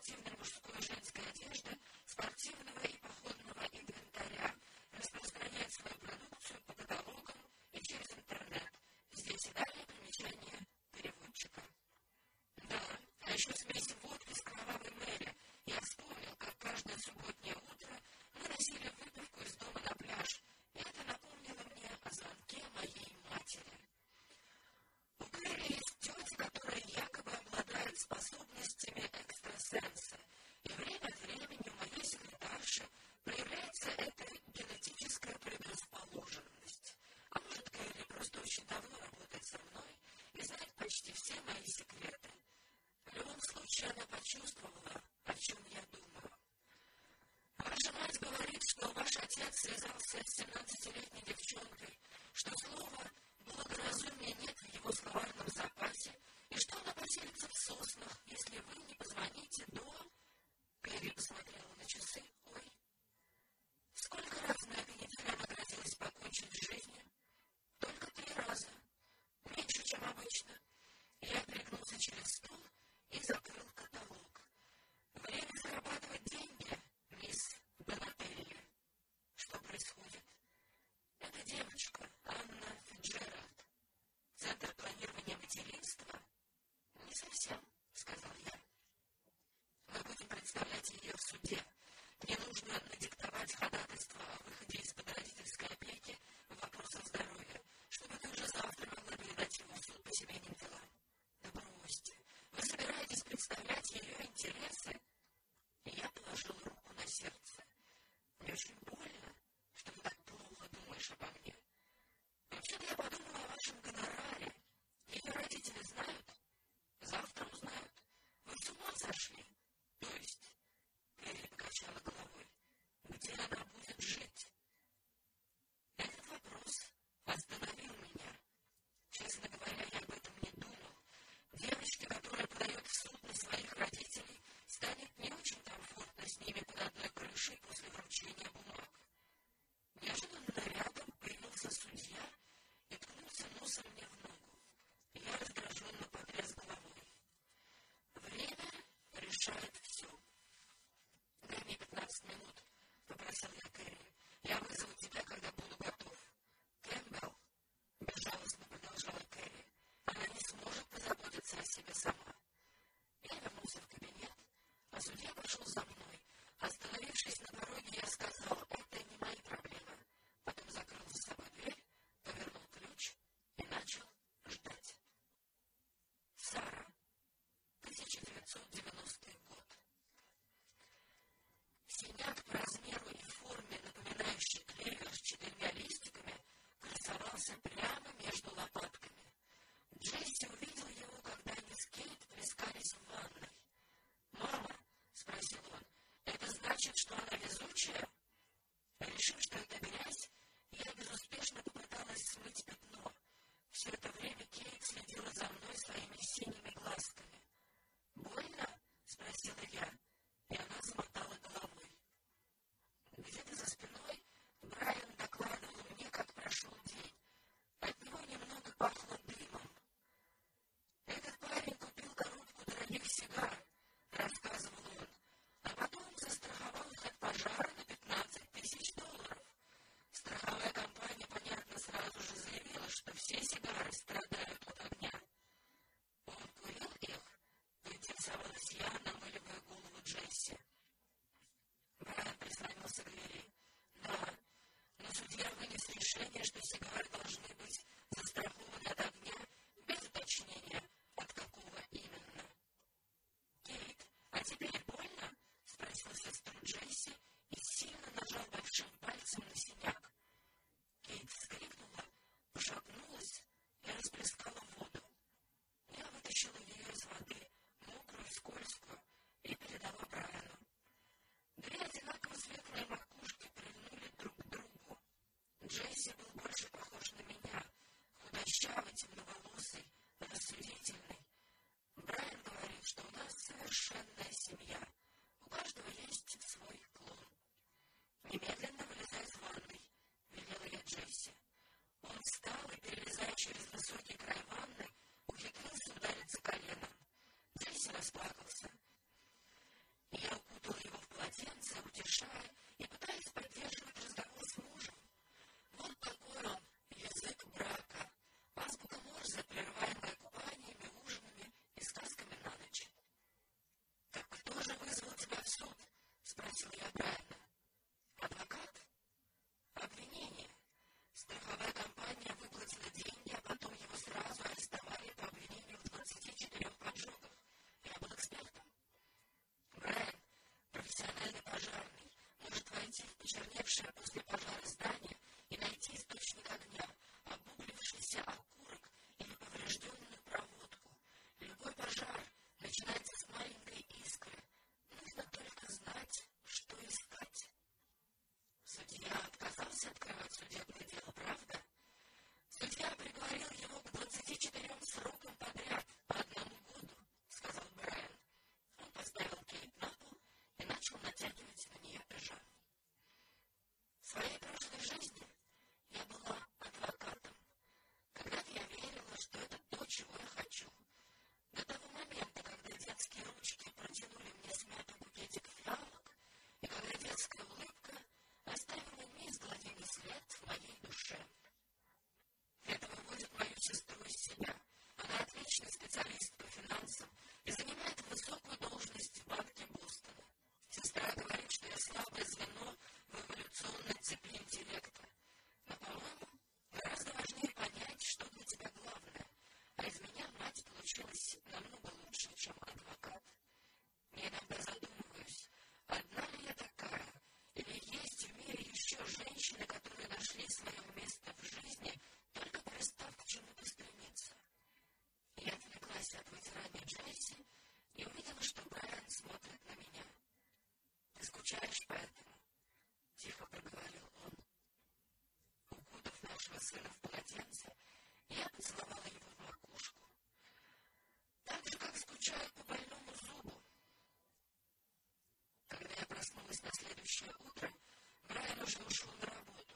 achievement was สัมปท конечно, говорят должны быть застрахованы от что у нас совершенная семья. У каждого есть свой клон. Немедленно вылезай из ванной, велела я Джесси. Он встал и, перелезая через высокий край ванны, ухитрился удариться коленом. Джесси расплакалась. заглядывать ранее Джесси и увидела, что Брайан смотрит на меня. «Ты скучаешь по этому?» — тихо проговорил он. Укутав нашего сына в полотенце, я поцеловала его в. Так же, как скучают по больному зубу. Когда я проснулась на следующее утро, Брайан уже ушел на работу.